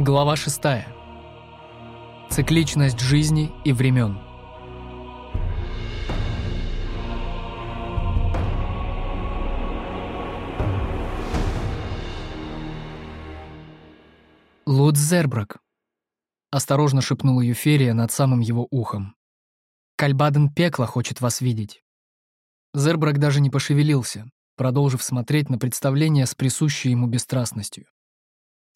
Глава 6. Цикличность жизни и времен. «Лут Зербрак», — осторожно шепнула Юферия над самым его ухом. «Кальбаден пекла хочет вас видеть». Зербрак даже не пошевелился, продолжив смотреть на представление с присущей ему бесстрастностью.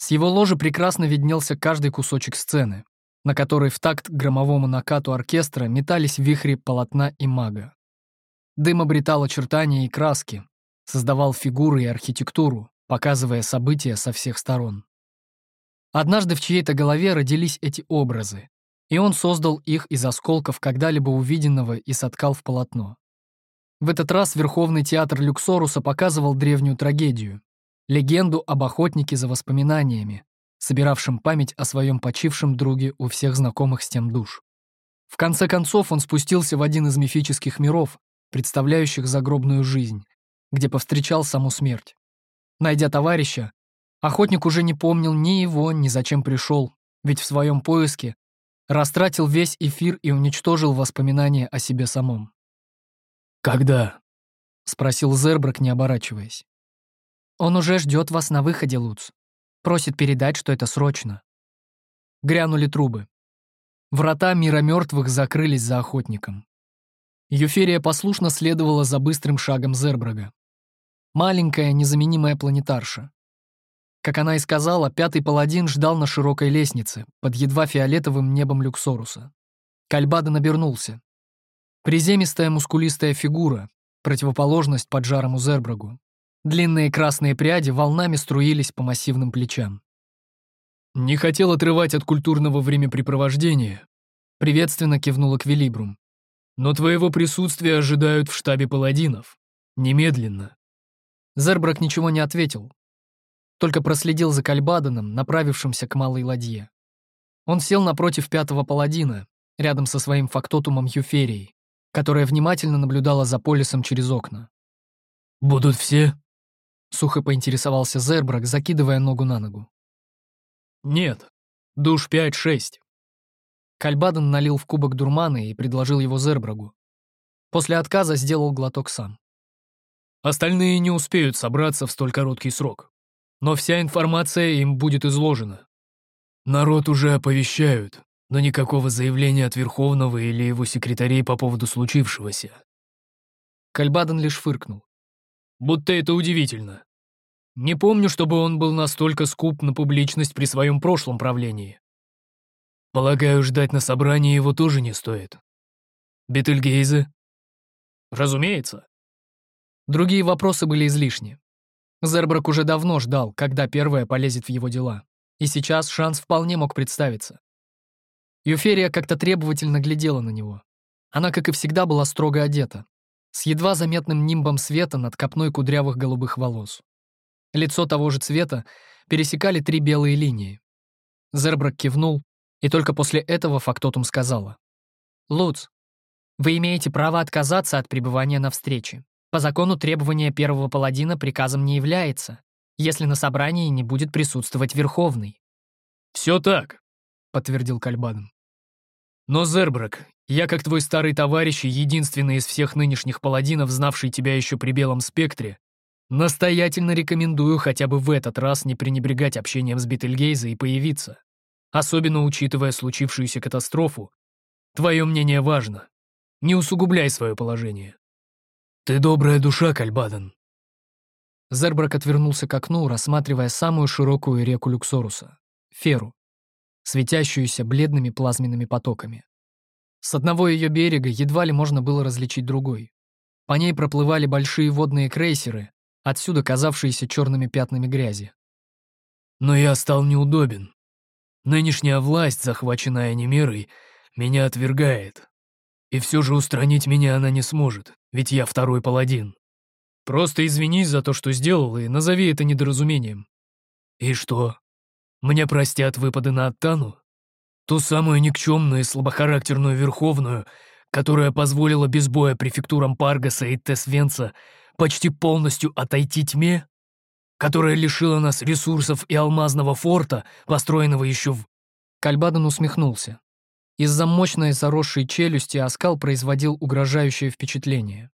С его ложи прекрасно виднелся каждый кусочек сцены, на которой в такт громовому накату оркестра метались вихри полотна и мага. Дым обретал очертания и краски, создавал фигуры и архитектуру, показывая события со всех сторон. Однажды в чьей-то голове родились эти образы, и он создал их из осколков когда-либо увиденного и соткал в полотно. В этот раз Верховный театр Люксоруса показывал древнюю трагедию, легенду об охотнике за воспоминаниями, собиравшем память о своем почившем друге у всех знакомых с тем душ. В конце концов он спустился в один из мифических миров, представляющих загробную жизнь, где повстречал саму смерть. Найдя товарища, Охотник уже не помнил ни его, ни зачем пришел, ведь в своем поиске растратил весь эфир и уничтожил воспоминания о себе самом. «Когда?» — спросил Зербрак, не оборачиваясь. «Он уже ждет вас на выходе, Луц. Просит передать, что это срочно». Грянули трубы. Врата мира мертвых закрылись за охотником. Юферия послушно следовала за быстрым шагом Зербрага. Маленькая, незаменимая планетарша. Как она и сказала, пятый паладин ждал на широкой лестнице, под едва фиолетовым небом Люксоруса. Кальбаден обернулся. Приземистая мускулистая фигура, противоположность поджарому Зербрагу. Длинные красные пряди волнами струились по массивным плечам. «Не хотел отрывать от культурного времяпрепровождения», приветственно кивнула Квилибрум. «Но твоего присутствия ожидают в штабе паладинов. Немедленно». Зербрак ничего не ответил, только проследил за Кальбаденом, направившимся к малой ладье. Он сел напротив пятого паладина, рядом со своим фактотумом Юферией, которая внимательно наблюдала за полисом через окна. «Будут все?» — сухо поинтересовался Зербрак, закидывая ногу на ногу. «Нет, душ пять-шесть». Кальбаден налил в кубок дурмана и предложил его Зербрагу. После отказа сделал глоток сам. «Остальные не успеют собраться в столь короткий срок но вся информация им будет изложена. Народ уже оповещают, но никакого заявления от Верховного или его секретарей по поводу случившегося. Кальбаден лишь фыркнул. Будто это удивительно. Не помню, чтобы он был настолько скуп на публичность при своем прошлом правлении. Полагаю, ждать на собрании его тоже не стоит. Бетельгейзе? Разумеется. Другие вопросы были излишни. Зербрак уже давно ждал, когда первая полезет в его дела. И сейчас шанс вполне мог представиться. Юферия как-то требовательно глядела на него. Она, как и всегда, была строго одета, с едва заметным нимбом света над копной кудрявых голубых волос. Лицо того же цвета пересекали три белые линии. Зербрак кивнул, и только после этого фактотум сказала. «Луц, вы имеете право отказаться от пребывания на встрече. По закону требования первого паладина приказом не является, если на собрании не будет присутствовать Верховный. «Все так», — подтвердил Кальбаден. «Но, Зербрак, я, как твой старый товарищ и единственный из всех нынешних паладинов, знавший тебя еще при белом спектре, настоятельно рекомендую хотя бы в этот раз не пренебрегать общением с Бетельгейзе и появиться. Особенно учитывая случившуюся катастрофу. Твое мнение важно. Не усугубляй свое положение. «Ты добрая душа, Кальбаден». Зербрак отвернулся к окну, рассматривая самую широкую реку Люксоруса — Феру, светящуюся бледными плазменными потоками. С одного ее берега едва ли можно было различить другой. По ней проплывали большие водные крейсеры, отсюда казавшиеся черными пятнами грязи. «Но я стал неудобен. Нынешняя власть, захваченная Немерой, меня отвергает. И все же устранить меня она не сможет, ведь я второй паладин. Просто извинись за то, что сделал, и назови это недоразумением. И что? Мне простят выпады на Аттану? Ту самую никчемную и слабохарактерную Верховную, которая позволила без боя префектурам Паргаса и Тесвенца почти полностью отойти тьме? которая лишила нас ресурсов и алмазного форта, построенного еще в...» Кальбаден усмехнулся. Из-за мощной заросшей челюсти оскал производил угрожающее впечатление.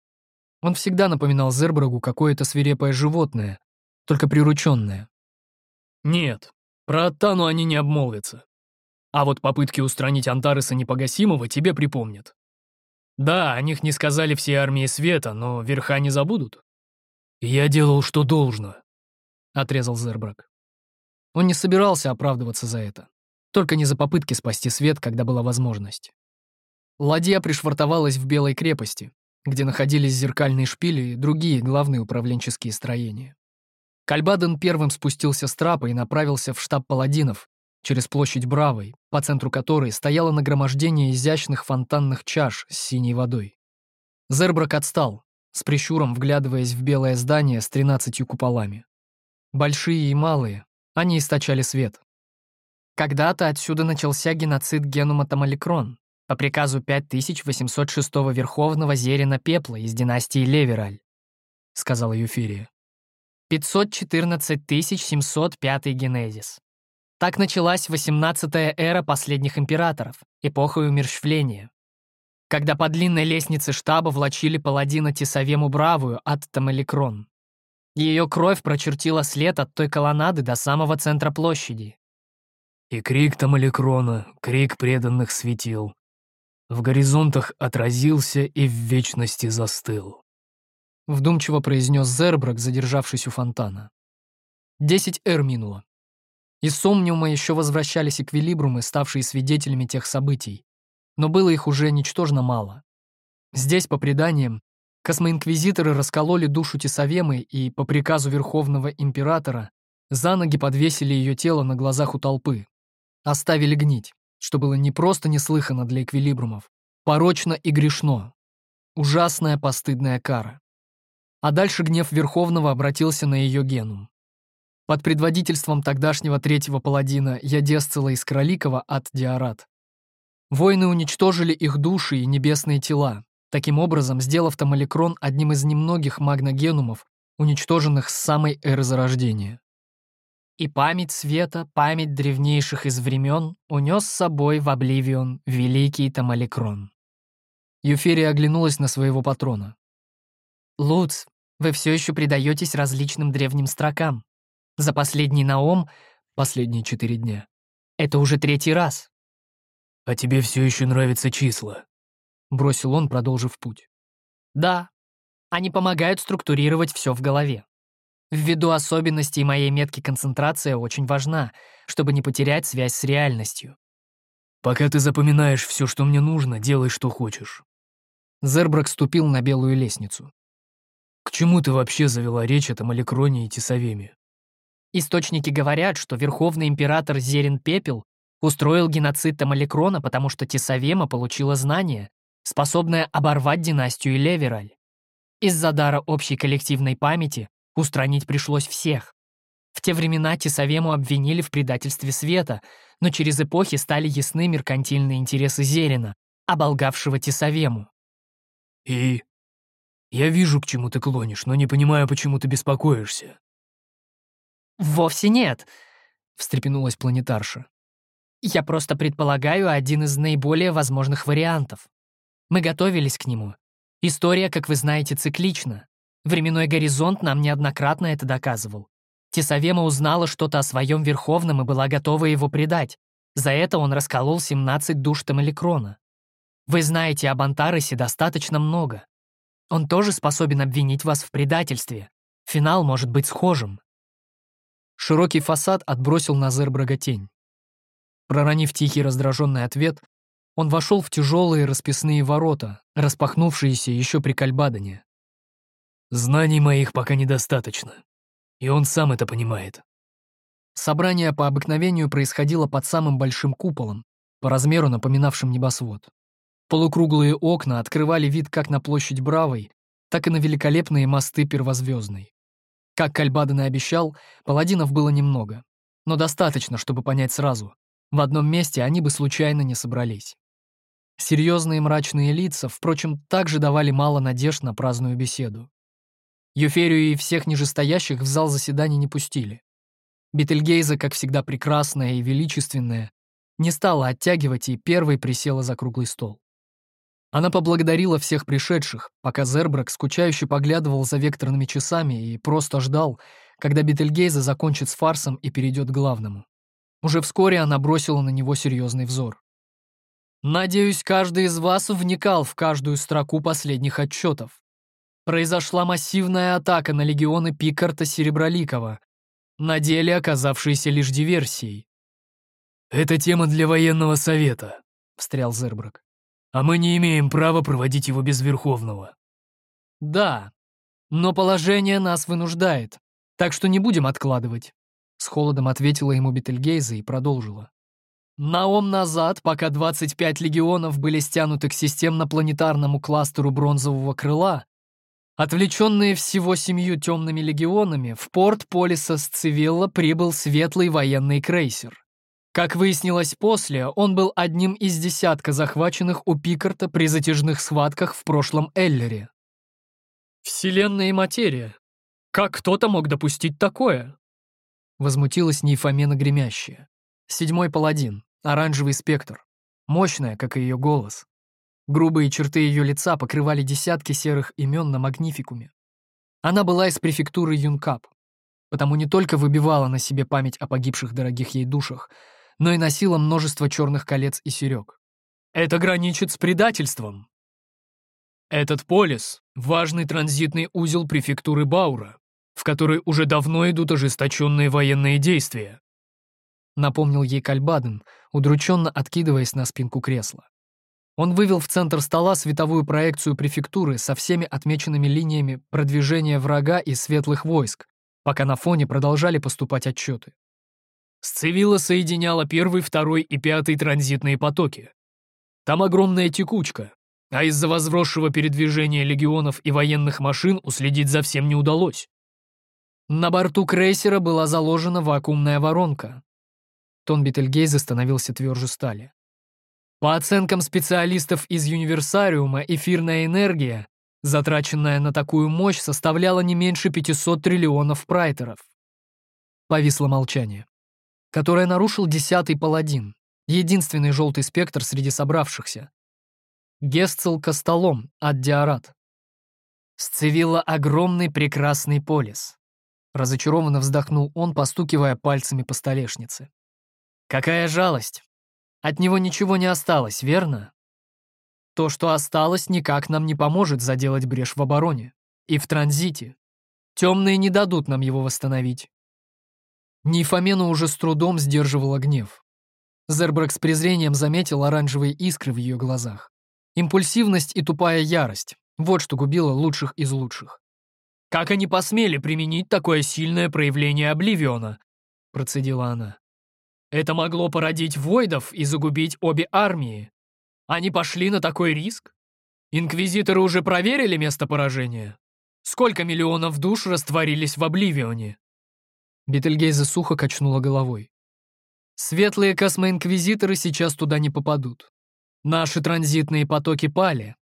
Он всегда напоминал Зербрагу какое-то свирепое животное, только прирученное. «Нет, про Аттану они не обмолвятся. А вот попытки устранить Антареса Непогасимого тебе припомнят. Да, о них не сказали все армии света, но верха не забудут. Я делал, что должно», — отрезал Зербрак. Он не собирался оправдываться за это. Только не за попытки спасти свет, когда была возможность. Ладья пришвартовалась в Белой крепости, где находились зеркальные шпили и другие главные управленческие строения. Кальбаден первым спустился с трапа и направился в штаб паладинов через площадь Бравой, по центру которой стояло нагромождение изящных фонтанных чаш с синей водой. Зербрак отстал, с прищуром вглядываясь в белое здание с тринадцатью куполами. Большие и малые, они источали свет. Когда-то отсюда начался геноцид генума Тамаликрон по приказу 5806 Верховного Зерина Пепла из династии Левераль, сказала Юфирия. 514 705 генезис. Так началась 18-я эра последних императоров, эпоха умерщвления. Когда по длинной лестнице штаба влачили паладина Тесавему Бравую от Тамаликрон. Ее кровь прочертила след от той колоннады до самого центра площади. И крик Тамаликрона, крик преданных светил. В горизонтах отразился и в вечности застыл. Вдумчиво произнес Зербрак, задержавшись у фонтана. Десять эр минуло. Из Сомниума еще возвращались эквилибрумы, ставшие свидетелями тех событий. Но было их уже ничтожно мало. Здесь, по преданиям, космоинквизиторы раскололи душу Тесавемы и, по приказу Верховного Императора, за ноги подвесили ее тело на глазах у толпы, Оставили гнить, что было не просто неслыханно для эквилибрумов, порочно и грешно. Ужасная постыдная кара. А дальше гнев Верховного обратился на ее генум. Под предводительством тогдашнего третьего паладина Ядесцела из Кроликова от Диарат. Воины уничтожили их души и небесные тела, таким образом сделав Тамаликрон одним из немногих магногенумов, уничтоженных с самой эры Зарождения. И память света, память древнейших из времен унес с собой в Обливион великий Тамаликрон. Юферия оглянулась на своего патрона. «Луц, вы все еще предаетесь различным древним строкам. За последний наом, последние четыре дня, это уже третий раз». «А тебе все еще нравятся числа?» — бросил он, продолжив путь. «Да, они помогают структурировать все в голове. Ввиду особенностей моей метки концентрация очень важна, чтобы не потерять связь с реальностью. «Пока ты запоминаешь все, что мне нужно, делай, что хочешь». Зербрак ступил на белую лестницу. «К чему ты вообще завела речь о Тамаликроне и Тесавеме?» Источники говорят, что верховный император Зерин Пепел устроил геноцид Тамаликрона, потому что Тесавема получила знание, способное оборвать династию Левераль. Из-за дара общей коллективной памяти Устранить пришлось всех. В те времена Тесавему обвинили в предательстве света, но через эпохи стали ясны меркантильные интересы Зерина, оболгавшего Тесавему. «И? Я вижу, к чему ты клонишь, но не понимаю, почему ты беспокоишься». «Вовсе нет», — встрепенулась планетарша. «Я просто предполагаю один из наиболее возможных вариантов. Мы готовились к нему. История, как вы знаете, циклична. Временной горизонт нам неоднократно это доказывал. Тесавема узнала что-то о своем Верховном и была готова его предать. За это он расколол 17 душ Тамаликрона. Вы знаете об Антаросе достаточно много. Он тоже способен обвинить вас в предательстве. Финал может быть схожим. Широкий фасад отбросил на Зербрага тень. Проронив тихий раздраженный ответ, он вошел в тяжелые расписные ворота, распахнувшиеся еще при Кальбадоне. Знаний моих пока недостаточно. И он сам это понимает. Собрание по обыкновению происходило под самым большим куполом, по размеру напоминавшим небосвод. Полукруглые окна открывали вид как на площадь Бравой, так и на великолепные мосты Первозвездной. Как Кальбаден и обещал, паладинов было немного, но достаточно, чтобы понять сразу. В одном месте они бы случайно не собрались. Серьезные мрачные лица, впрочем, также давали мало надежд на праздную беседу. Юферию и всех нижестоящих в зал заседаний не пустили. Бетельгейза, как всегда прекрасная и величественная, не стала оттягивать и первой присела за круглый стол. Она поблагодарила всех пришедших, пока Зербрак скучающе поглядывал за векторными часами и просто ждал, когда Бетельгейза закончит с фарсом и перейдет к главному. Уже вскоре она бросила на него серьезный взор. «Надеюсь, каждый из вас вникал в каждую строку последних отчетов. Произошла массивная атака на легионы Пикарта Сереброликова, на деле оказавшиеся лишь диверсией. «Это тема для военного совета», — встрял Зербрак а мы не имеем права проводить его без Верховного». «Да, но положение нас вынуждает, так что не будем откладывать», — с холодом ответила ему Бетельгейза и продолжила. Наом назад, пока 25 легионов были стянуты к системно-планетарному кластеру бронзового крыла, отвлеченные всего семью темными легионами, в порт Полиса с прибыл светлый военный крейсер. Как выяснилось после, он был одним из десятка захваченных у Пикарта при затяжных схватках в прошлом Эллере. «Вселенная и материя. Как кто-то мог допустить такое?» Возмутилась Нейфомена гремящая. Седьмой паладин, оранжевый спектр. Мощная, как и ее голос. Грубые черты ее лица покрывали десятки серых имен на магнификуме. Она была из префектуры Юнкап, потому не только выбивала на себе память о погибших дорогих ей душах, но и носила множество черных колец и серег. Это граничит с предательством. Этот полис — важный транзитный узел префектуры Баура, в который уже давно идут ожесточенные военные действия. Напомнил ей Кальбаден, удрученно откидываясь на спинку кресла. Он вывел в центр стола световую проекцию префектуры со всеми отмеченными линиями продвижения врага и светлых войск, пока на фоне продолжали поступать отчеты. Сцевила соединяла первый, второй и пятый транзитные потоки. Там огромная текучка, а из-за возросшего передвижения легионов и военных машин уследить за всем не удалось. На борту крейсера была заложена вакуумная воронка. Тон Бетельгейза становился тверже стали. По оценкам специалистов из Универсариума, эфирная энергия, затраченная на такую мощь, составляла не меньше 500 триллионов прайтеров. Повисло молчание которое нарушил десятый паладин, единственный желтый спектр среди собравшихся. Гесцел Костолом от Диарат. Сцевила огромный прекрасный полис. Разочарованно вздохнул он, постукивая пальцами по столешнице. Какая жалость! От него ничего не осталось, верно? То, что осталось, никак нам не поможет заделать брешь в обороне. И в транзите. Темные не дадут нам его восстановить. Нейфомена уже с трудом сдерживала гнев. Зербрак с презрением заметил оранжевые искры в ее глазах. Импульсивность и тупая ярость — вот что губило лучших из лучших. «Как они посмели применить такое сильное проявление Обливиона?» — процедила она. «Это могло породить войдов и загубить обе армии. Они пошли на такой риск? Инквизиторы уже проверили место поражения? Сколько миллионов душ растворились в Обливионе?» Бетельгейза сухо качнула головой. «Светлые космоинквизиторы сейчас туда не попадут. Наши транзитные потоки пали.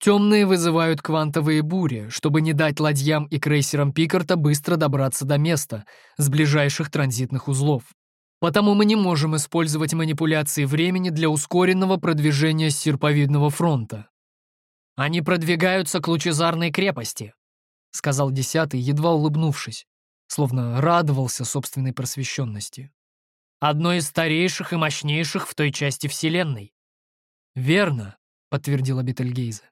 Темные вызывают квантовые бури, чтобы не дать ладьям и крейсерам Пикарта быстро добраться до места с ближайших транзитных узлов. Потому мы не можем использовать манипуляции времени для ускоренного продвижения серповидного фронта. Они продвигаются к лучезарной крепости», — сказал десятый, едва улыбнувшись словно радовался собственной просвещенности. «Одно из старейших и мощнейших в той части Вселенной». «Верно», — подтвердила Бетельгейзе.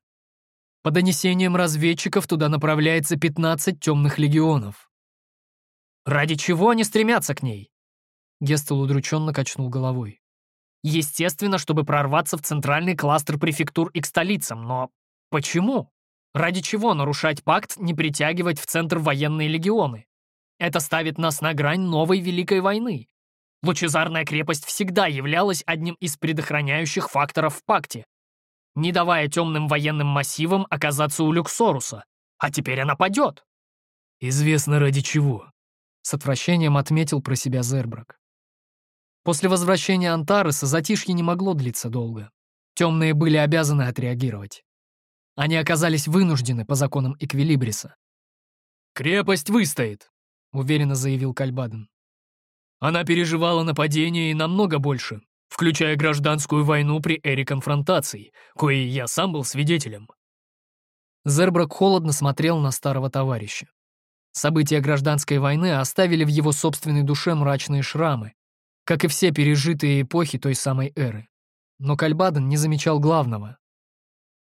«По донесениям разведчиков туда направляется 15 темных легионов». «Ради чего они стремятся к ней?» Гестел удрученно качнул головой. «Естественно, чтобы прорваться в центральный кластер префектур и к столицам, но почему? Ради чего нарушать пакт, не притягивать в центр военные легионы? Это ставит нас на грань новой Великой войны. Лучезарная крепость всегда являлась одним из предохраняющих факторов в пакте, не давая темным военным массивам оказаться у Люксоруса. А теперь она падет. Известно ради чего. С отвращением отметил про себя Зербрак. После возвращения Антареса затишье не могло длиться долго. Темные были обязаны отреагировать. Они оказались вынуждены по законам Эквилибриса. «Крепость выстоит», — уверенно заявил Кальбаден. «Она переживала нападение и намного больше, включая гражданскую войну при эре конфронтаций, коей я сам был свидетелем». Зерброк холодно смотрел на старого товарища. События гражданской войны оставили в его собственной душе мрачные шрамы, как и все пережитые эпохи той самой эры. Но Кальбаден не замечал главного.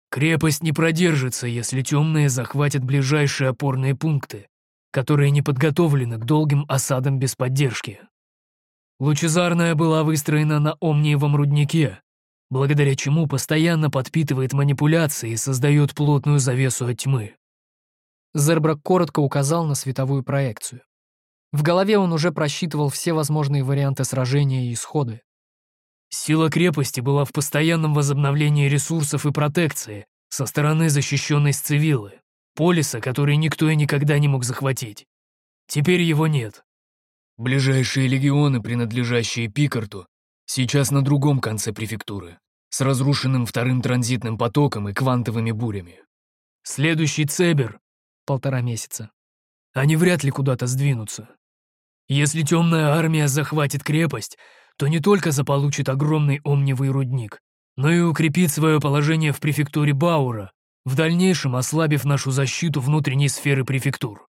«Крепость не продержится, если темные захватят ближайшие опорные пункты, которые не подготовлены к долгим осадам без поддержки. Лучезарная была выстроена на Омниевом руднике, благодаря чему постоянно подпитывает манипуляции и создает плотную завесу от тьмы. Зербрак коротко указал на световую проекцию. В голове он уже просчитывал все возможные варианты сражения и исходы. Сила крепости была в постоянном возобновлении ресурсов и протекции со стороны защищенной Сцивилы, полиса, который никто и никогда не мог захватить. Теперь его нет. Ближайшие легионы, принадлежащие Пикарту, сейчас на другом конце префектуры, с разрушенным вторым транзитным потоком и квантовыми бурями. Следующий Цебер — полтора месяца. Они вряд ли куда-то сдвинутся. Если темная армия захватит крепость, то не только заполучит огромный омневый рудник, но и укрепит свое положение в префектуре Баура, в дальнейшем ослабив нашу защиту внутренней сферы префектур.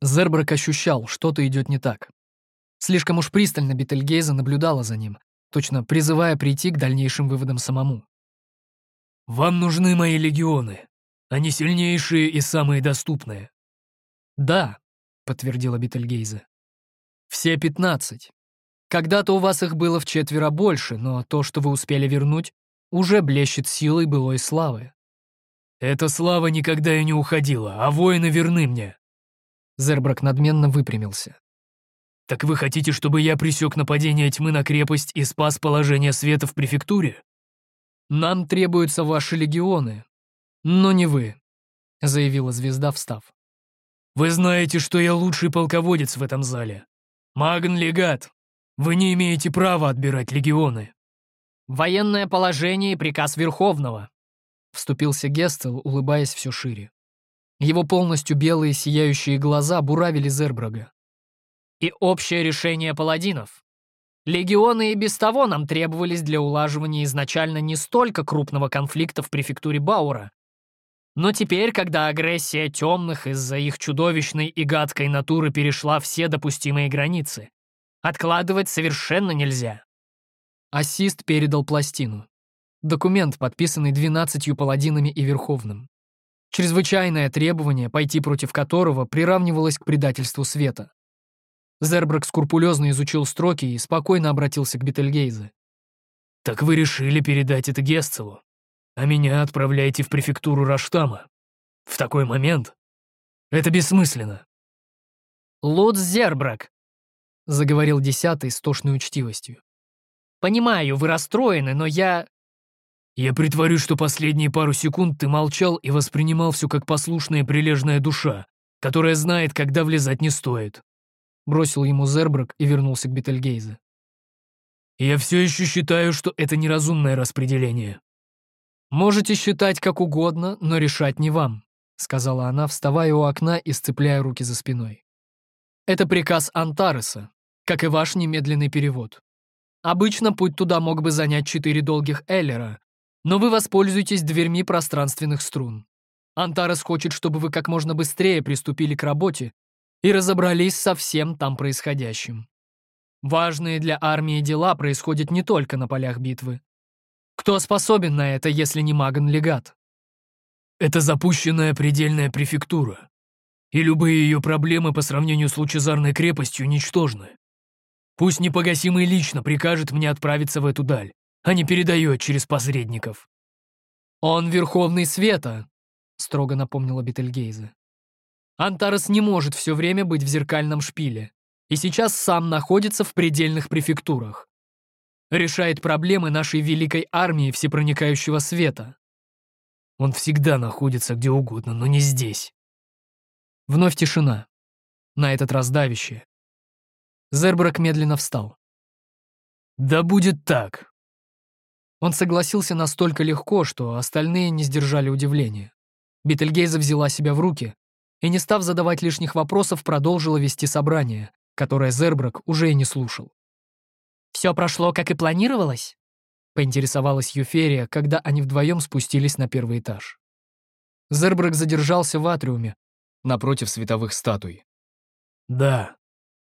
Зербрак ощущал, что-то идет не так. Слишком уж пристально Бетельгейза наблюдала за ним, точно призывая прийти к дальнейшим выводам самому. «Вам нужны мои легионы. Они сильнейшие и самые доступные». «Да», — подтвердила Бетельгейзе. Все пятнадцать. Когда-то у вас их было в четверо больше, но то, что вы успели вернуть, уже блещет силой былой славы. Эта слава никогда и не уходила, а воины верны мне. Зербрак надменно выпрямился. Так вы хотите, чтобы я пресек нападение тьмы на крепость и спас положение света в префектуре? Нам требуются ваши легионы, но не вы, заявила звезда, встав. Вы знаете, что я лучший полководец в этом зале. «Магн-легат, вы не имеете права отбирать легионы». «Военное положение и приказ Верховного», — вступился Гестел, улыбаясь все шире. Его полностью белые сияющие глаза буравили Зербрага. «И общее решение паладинов. Легионы и без того нам требовались для улаживания изначально не столько крупного конфликта в префектуре Баура, но теперь, когда агрессия темных из-за их чудовищной и гадкой натуры перешла все допустимые границы, откладывать совершенно нельзя. Ассист передал пластину. Документ, подписанный двенадцатью паладинами и Верховным. Чрезвычайное требование, пойти против которого приравнивалось к предательству света. Зербрак скрупулезно изучил строки и спокойно обратился к Бетельгейзе. «Так вы решили передать это Гесцелу?» а меня отправляете в префектуру Раштама. В такой момент? Это бессмысленно». «Луц Зербрак», — заговорил десятый с тошной учтивостью. «Понимаю, вы расстроены, но я...» «Я притворюсь, что последние пару секунд ты молчал и воспринимал все как послушная прилежная душа, которая знает, когда влезать не стоит», — бросил ему Зербрак и вернулся к Бетельгейзе. «Я все еще считаю, что это неразумное распределение. «Можете считать как угодно, но решать не вам», — сказала она, вставая у окна и сцепляя руки за спиной. «Это приказ Антареса, как и ваш немедленный перевод. Обычно путь туда мог бы занять четыре долгих Эллера, но вы воспользуетесь дверьми пространственных струн. Антарес хочет, чтобы вы как можно быстрее приступили к работе и разобрались со всем там происходящим. Важные для армии дела происходят не только на полях битвы. Кто способен на это, если не Маган-легат? Это запущенная предельная префектура, и любые ее проблемы по сравнению с лучезарной крепостью ничтожны. Пусть непогасимый лично прикажет мне отправиться в эту даль, а не передает через посредников. «Он Верховный Света», — строго напомнила Бетельгейзе. «Антарес не может все время быть в зеркальном шпиле, и сейчас сам находится в предельных префектурах решает проблемы нашей великой армии всепроникающего света. Он всегда находится где угодно, но не здесь. Вновь тишина. На этот раз давящая. Зербрак медленно встал. «Да будет так!» Он согласился настолько легко, что остальные не сдержали удивления. Бетельгейза взяла себя в руки, и, не став задавать лишних вопросов, продолжила вести собрание, которое Зерброк уже и не слушал. «Все прошло, как и планировалось?» — поинтересовалась Юферия, когда они вдвоем спустились на первый этаж. Зерброк задержался в атриуме, напротив световых статуй. «Да.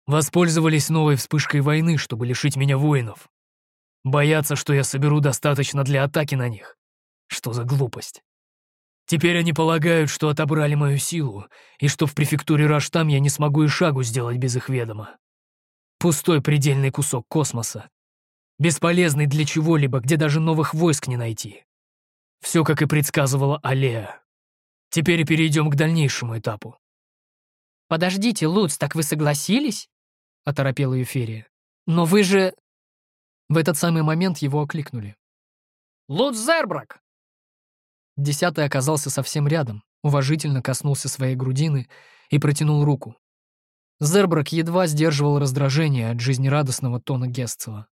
Воспользовались новой вспышкой войны, чтобы лишить меня воинов. Боятся, что я соберу достаточно для атаки на них. Что за глупость? Теперь они полагают, что отобрали мою силу, и что в префектуре Раштам я не смогу и шагу сделать без их ведома. Пустой предельный кусок космоса. Бесполезный для чего-либо, где даже новых войск не найти. Все, как и предсказывала Алея. Теперь перейдем к дальнейшему этапу. «Подождите, Луц, так вы согласились?» — оторопела Юферия. «Но вы же...» В этот самый момент его окликнули. «Луц Зербрак!» Десятый оказался совсем рядом, уважительно коснулся своей грудины и протянул руку. Зербрак едва сдерживал раздражение от жизнерадостного тона Гесцела.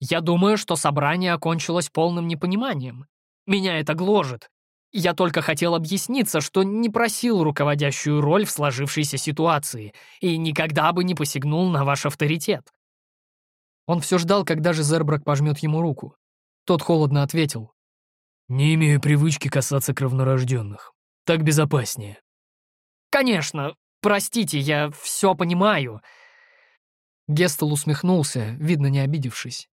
«Я думаю, что собрание окончилось полным непониманием. Меня это гложет. Я только хотел объясниться, что не просил руководящую роль в сложившейся ситуации и никогда бы не посягнул на ваш авторитет». Он все ждал, когда же Зербрак пожмет ему руку. Тот холодно ответил. Не имею привычки касаться кровнорожденных. Так безопаснее. Конечно, простите, я все понимаю. Гестел усмехнулся, видно, не обидевшись.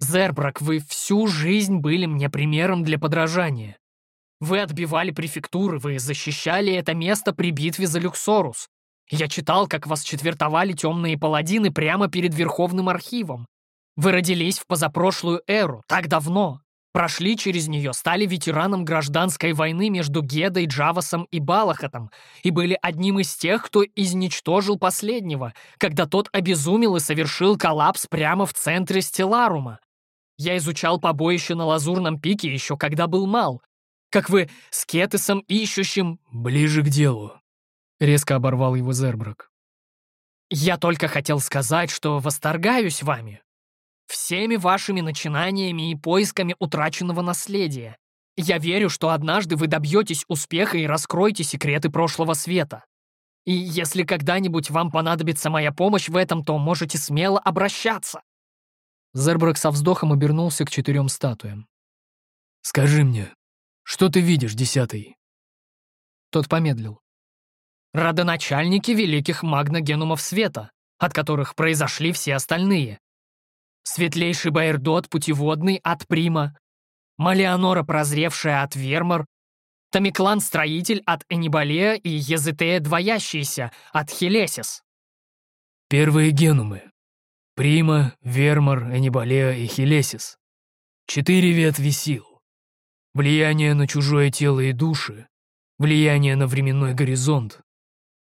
Зербрак, вы всю жизнь были мне примером для подражания. Вы отбивали префектуры, вы защищали это место при битве за Люксорус. Я читал, как вас четвертовали темные паладины прямо перед Верховным архивом. Вы родились в позапрошлую эру, так давно. Прошли через нее, стали ветераном гражданской войны между Гедой, Джавасом и Балахатом и были одним из тех, кто изничтожил последнего, когда тот обезумел и совершил коллапс прямо в центре Стелларума. Я изучал побоище на Лазурном пике еще когда был мал. Как вы с Кетесом ищущим... Ближе к делу. Резко оборвал его Зербрак. Я только хотел сказать, что восторгаюсь вами всеми вашими начинаниями и поисками утраченного наследия. Я верю, что однажды вы добьетесь успеха и раскроете секреты прошлого света. И если когда-нибудь вам понадобится моя помощь в этом, то можете смело обращаться». Зербрак со вздохом обернулся к четырем статуям. «Скажи мне, что ты видишь, десятый?» Тот помедлил. «Родоначальники великих магногенумов света, от которых произошли все остальные. Светлейший Байердот путеводный от Прима, Малеонора прозревшая от Вермор, Томиклан строитель от Энибалея и Езетея двоящийся от Хелесис. Первые генумы. Прима, Вермор, Энибалея и Хелесис. Четыре ветви сил. Влияние на чужое тело и души, влияние на временной горизонт,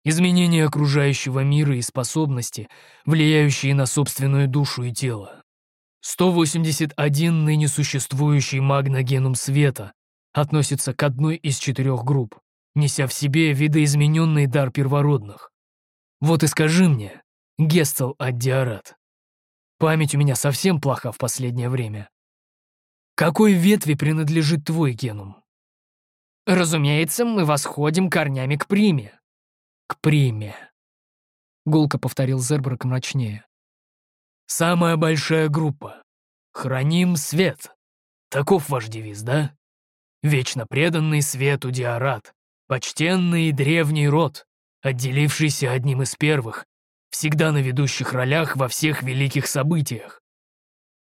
изменение окружающего мира и способности, влияющие на собственную душу и тело. 181 ныне существующий магногенум света относится к одной из четырех групп, неся в себе видоизмененный дар первородных. Вот и скажи мне, Гестел Аддиарат, память у меня совсем плоха в последнее время. Какой ветви принадлежит твой генум? Разумеется, мы восходим корнями к приме. К приме. Гулко повторил Зербрак мрачнее. Самая большая группа. Храним свет. Таков ваш девиз, да? Вечно преданный свету Диарат. Почтенный древний род, отделившийся одним из первых, всегда на ведущих ролях во всех великих событиях.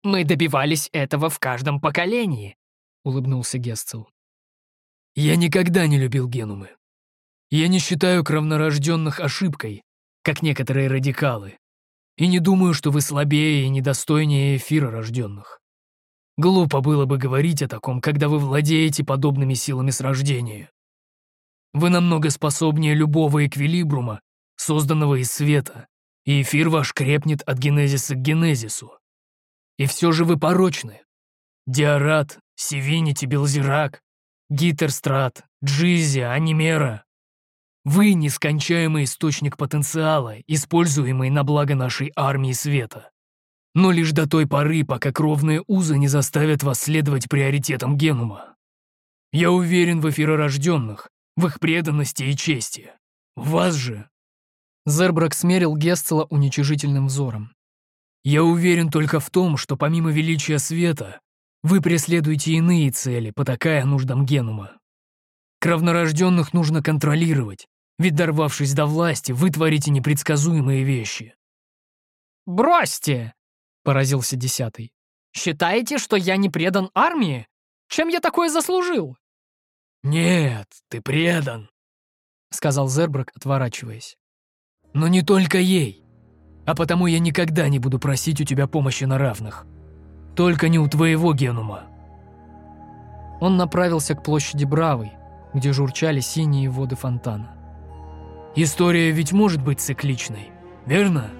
«Мы добивались этого в каждом поколении», — улыбнулся Гесцел. «Я никогда не любил генумы. Я не считаю кровнорожденных ошибкой, как некоторые радикалы. И не думаю, что вы слабее и недостойнее эфира рожденных. Глупо было бы говорить о таком, когда вы владеете подобными силами с рождения. Вы намного способнее любого эквилибрума, созданного из света, и эфир ваш крепнет от генезиса к генезису. И все же вы порочны. Диарат, Севинити, Белзирак, Гитерстрат, Джизи, Анимера. Вы — нескончаемый источник потенциала, используемый на благо нашей армии света. Но лишь до той поры, пока кровные узы не заставят вас следовать приоритетам генума. Я уверен в эфиророжденных, в их преданности и чести. Вас же...» Зербрак смерил Гестела уничижительным взором. «Я уверен только в том, что помимо величия света, вы преследуете иные цели, потакая нуждам Генума. Кровнорожденных нужно контролировать, ведь, дорвавшись до власти, вы творите непредсказуемые вещи». «Бросьте!» — поразился десятый. «Считаете, что я не предан армии? Чем я такое заслужил?» «Нет, ты предан», — сказал Зербрак, отворачиваясь. «Но не только ей. А потому я никогда не буду просить у тебя помощи на равных. Только не у твоего генума». Он направился к площади Бравой, где журчали синие воды фонтана. «История ведь может быть цикличной, верно?»